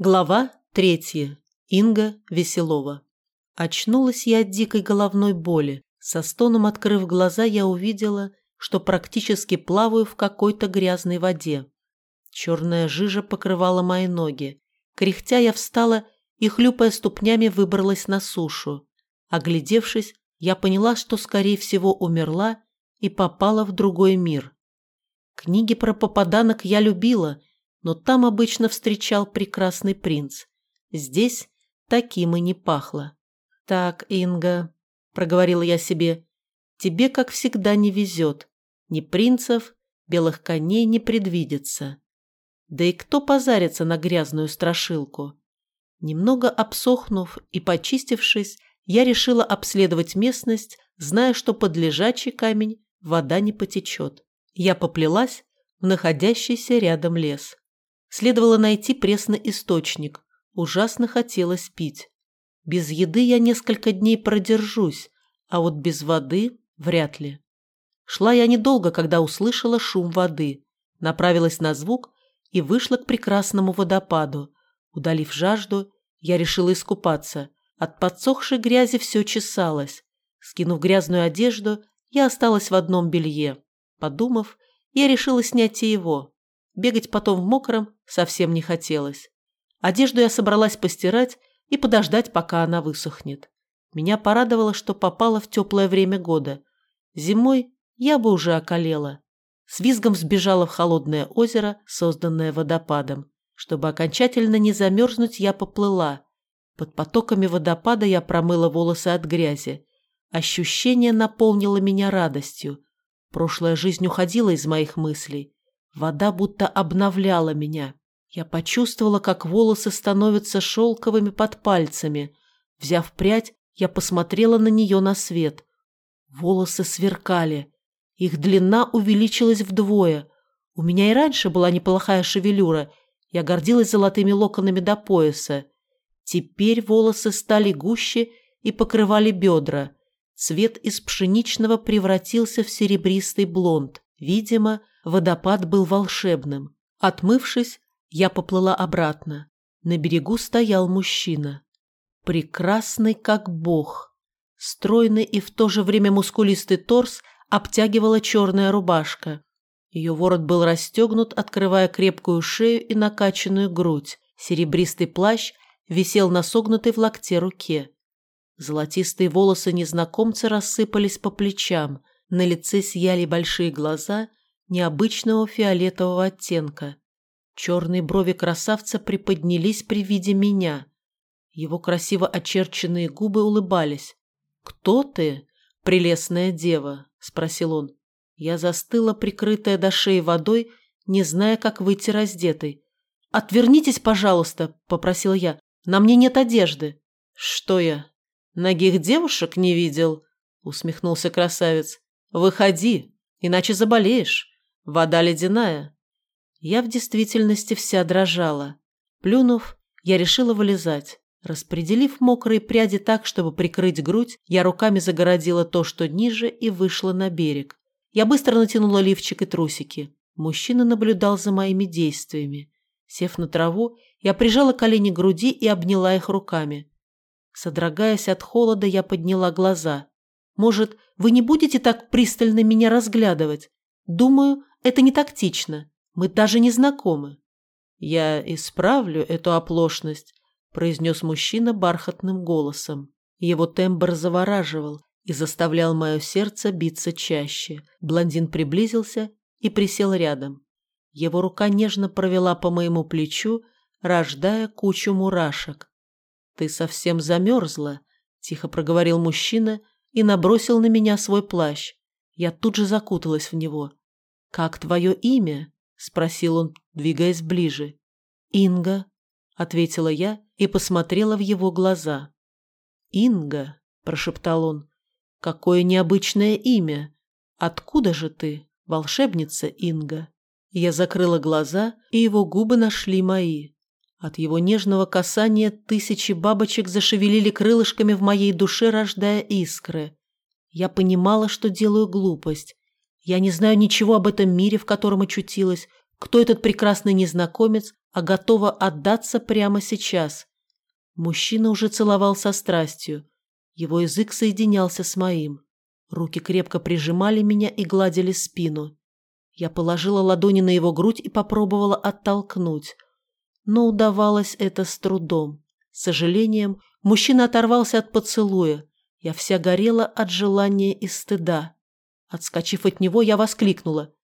Глава третья. Инга Веселова. Очнулась я от дикой головной боли. Со стоном открыв глаза, я увидела, что практически плаваю в какой-то грязной воде. Черная жижа покрывала мои ноги. Кряхтя я встала и, хлюпая ступнями, выбралась на сушу. Оглядевшись, я поняла, что, скорее всего, умерла и попала в другой мир. Книги про попаданок я любила – но там обычно встречал прекрасный принц. Здесь таким и не пахло. «Так, Инга», — проговорила я себе, — «тебе, как всегда, не везет. Ни принцев, белых коней не предвидится. Да и кто позарится на грязную страшилку?» Немного обсохнув и почистившись, я решила обследовать местность, зная, что под лежачий камень вода не потечет. Я поплелась в находящийся рядом лес. Следовало найти пресный источник. Ужасно хотелось пить. Без еды я несколько дней продержусь, а вот без воды вряд ли. Шла я недолго, когда услышала шум воды, направилась на звук и вышла к прекрасному водопаду. Удалив жажду, я решила искупаться. От подсохшей грязи все чесалось. Скинув грязную одежду, я осталась в одном белье. Подумав, я решила снять и его. Бегать потом в мокром совсем не хотелось. Одежду я собралась постирать и подождать, пока она высохнет. Меня порадовало, что попала в теплое время года. Зимой я бы уже околела. С визгом сбежала в холодное озеро, созданное водопадом. Чтобы окончательно не замерзнуть, я поплыла. Под потоками водопада я промыла волосы от грязи. Ощущение наполнило меня радостью. Прошлая жизнь уходила из моих мыслей. Вода будто обновляла меня. Я почувствовала, как волосы становятся шелковыми под пальцами. Взяв прядь, я посмотрела на нее на свет. Волосы сверкали. Их длина увеличилась вдвое. У меня и раньше была неплохая шевелюра. Я гордилась золотыми локонами до пояса. Теперь волосы стали гуще и покрывали бедра. Цвет из пшеничного превратился в серебристый блонд. Видимо, водопад был волшебным. Отмывшись, я поплыла обратно. На берегу стоял мужчина. Прекрасный, как бог. Стройный и в то же время мускулистый торс обтягивала черная рубашка. Ее ворот был расстегнут, открывая крепкую шею и накачанную грудь. Серебристый плащ висел на согнутой в локте руке. Золотистые волосы незнакомца рассыпались по плечам. На лице сияли большие глаза необычного фиолетового оттенка. Черные брови красавца приподнялись при виде меня. Его красиво очерченные губы улыбались. «Кто ты, прелестная дева?» – спросил он. Я застыла, прикрытая до шеи водой, не зная, как выйти раздетой. «Отвернитесь, пожалуйста», – попросил я. «На мне нет одежды». «Что я, ногих девушек не видел?» – усмехнулся красавец. «Выходи, иначе заболеешь. Вода ледяная». Я в действительности вся дрожала. Плюнув, я решила вылезать. Распределив мокрые пряди так, чтобы прикрыть грудь, я руками загородила то, что ниже, и вышла на берег. Я быстро натянула лифчик и трусики. Мужчина наблюдал за моими действиями. Сев на траву, я прижала колени к груди и обняла их руками. Содрогаясь от холода, я подняла глаза. Может, вы не будете так пристально меня разглядывать? Думаю, это не тактично. Мы даже не знакомы. Я исправлю эту оплошность, произнес мужчина бархатным голосом. Его тембр завораживал и заставлял мое сердце биться чаще. Блондин приблизился и присел рядом. Его рука нежно провела по моему плечу, рождая кучу мурашек. «Ты совсем замерзла», – тихо проговорил мужчина и набросил на меня свой плащ. Я тут же закуталась в него. «Как твое имя?» – спросил он, двигаясь ближе. «Инга», – ответила я и посмотрела в его глаза. «Инга», – прошептал он, – «какое необычное имя! Откуда же ты, волшебница Инга?» Я закрыла глаза, и его губы нашли мои. От его нежного касания тысячи бабочек зашевелили крылышками в моей душе, рождая искры. Я понимала, что делаю глупость. Я не знаю ничего об этом мире, в котором очутилась, кто этот прекрасный незнакомец, а готова отдаться прямо сейчас. Мужчина уже целовал со страстью. Его язык соединялся с моим. Руки крепко прижимали меня и гладили спину. Я положила ладони на его грудь и попробовала оттолкнуть. Но удавалось это с трудом. С сожалением, мужчина оторвался от поцелуя. Я вся горела от желания и стыда. Отскочив от него, я воскликнула.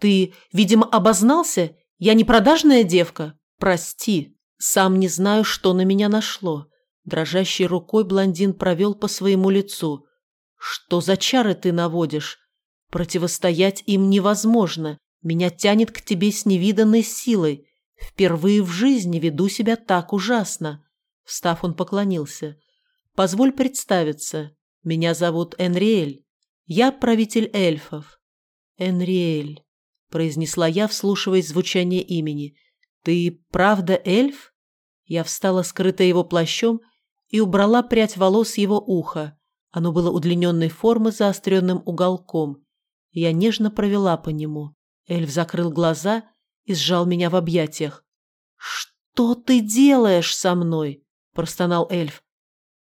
«Ты, видимо, обознался? Я не продажная девка? Прости, сам не знаю, что на меня нашло». Дрожащей рукой блондин провел по своему лицу. «Что за чары ты наводишь? Противостоять им невозможно. Меня тянет к тебе с невиданной силой. Впервые в жизни веду себя так ужасно». Встав, он поклонился. «Позволь представиться. Меня зовут Энриэль. Я правитель эльфов». «Энриэль», — произнесла я, вслушиваясь звучание имени. «Ты правда эльф?» Я встала, скрытая его плащом, и убрала прядь волос его уха. Оно было удлиненной формы заостренным уголком. Я нежно провела по нему. Эльф закрыл глаза и сжал меня в объятиях. «Что ты делаешь со мной?» – простонал эльф.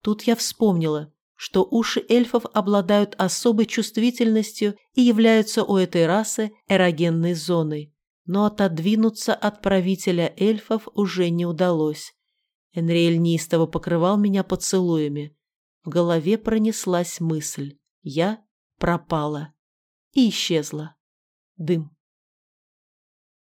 Тут я вспомнила, что уши эльфов обладают особой чувствительностью и являются у этой расы эрогенной зоной. Но отодвинуться от правителя эльфов уже не удалось. Энриэль неистово покрывал меня поцелуями. В голове пронеслась мысль. Я пропала. И исчезла. Дым.